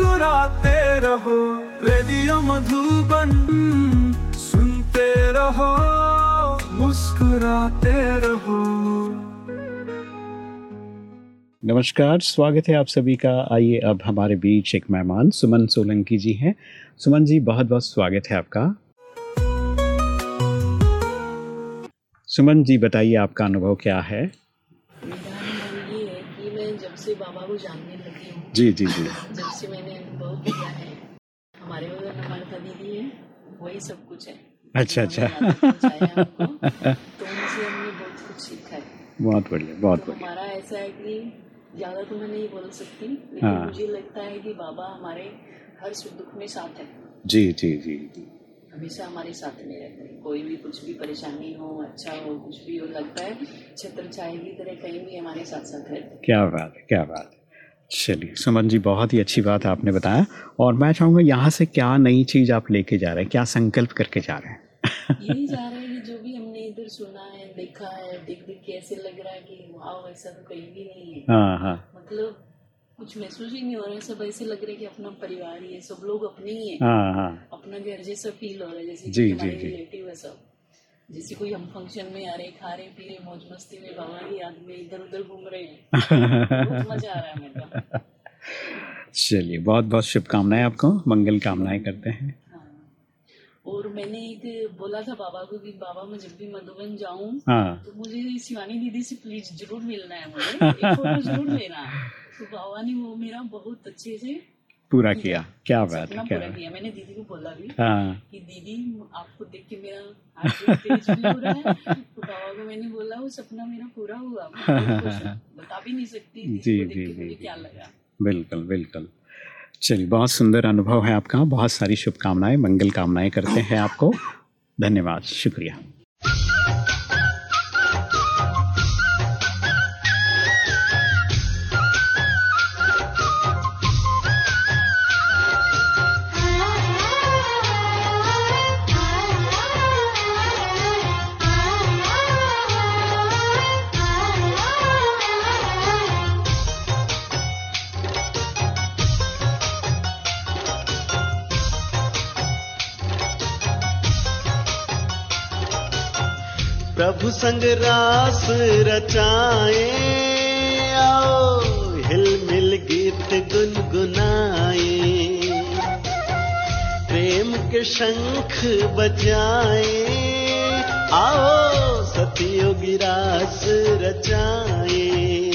मुस्कुराते रहो, रेडियो मधुबन सुनते रहो, मुस्कुराते रहो। नमस्कार, स्वागत है आप सभी का। आइए अब हमारे बीच एक मेहमान, सुमन सोलंकी जी हैं। सुमन जी बहुत बहुत स्वागत है आपका। सुमन जी, बताइए आपका अनुभव क्या है? कि मैं जब से बाबा को जानने लगी हूँ जी जी जी। जब से मैंने अनुभव किया है हमारे नम्रता दीदी है वही सब कुछ है। अच्छा अच्छा। तो उनसे हमने बहुत कुछ सीखा है। बहुत बढ़िया बहुत बढ़िया। हमारा ऐसा है कि ज़्यादा तो मैं नहीं बोल सकती लेकिन हाँ। मुझे लगता है कि बाबा हमारे हर सुख दुख में साथ है। जी जी जी। जी। हमेशा हमारे साथ में रहते हैं। कोई भी कुछ भी परेशानी हो अच्छा हो कुछ भी हो लगता है छत्र छाया की तरह कहीं भी हमारे साथ साथ रहते हैं। क्या बात है क्या बात है। चलिए सुमन जी बहुत ही अच्छी बात आपने बताया। और मैं चाहूँगा यहाँ से क्या नई चीज़ आप लेके जा रहे हैं? क्या संकल्प करके जा रहे हैं? यही जा रहे हैं जो भी हमने इधर सुना है देखा है देख देख के ऐसे लग रहा है कि वाह ऐसा तो कहीं भी नहीं है। हाँ हाँ। मतलब कुछ महसूस ही नहीं हो रहा है। सब ऐसे लग रहे है कि अपना परिवार ही है सब लोग अपने ही है। हाँ हाँ। अपना घर जैसा फील हो रहा है जैसे जी, जी, जी। रिलेटिव है सब। जैसे कोई हम फ़ंक्शन में आ रहे खा रहे पी रहे मौज मस्ती में बाबा की याद में इधर उधर घूम रहे हैं। मज़ा आ रहा है मेरे चलिए बहुत बहुत शुभकामनाएँ आपको। मंगल कामनाएँ करते हैं हाँ। और मैंने एक बोला था बाबा को कि बाबा मैं जब भी मधुबन जाऊँ हाँ। तो मुझे शिवानी दीदी से प्लीज़ ज़रूर मिलना है मुझे। एक फ़ोटो ज़रूर लेना तो बाबा ने वो मेरा बहुत अच्छे से पूरा किया। क्या। बात है क्या पूरा किया। मैंने दीदी को बोला भी हाँ। कि दीदी आपको देख के मेरा हार्ट तेज भी हो रहा है। तो बाबा को मैंने बोला वो सपना मेरा पूरा हुआ। बता भी नहीं सकती जी, जी, जी, क्या लगा? बिल्कुल बिल्कुल। चलिए, बहुत सुंदर अनुभव है आपका। बहुत सारी शुभकामनाएँ, मंगल कामनाएँ करते हैं आपको। धन्यवाद, शुक्रिया। प्रभु संग रास रचाए, आओ हिल मिल गीत गुनगुनाए। प्रेम के शंख बजाए, आओ सतयोगी रास रचाए।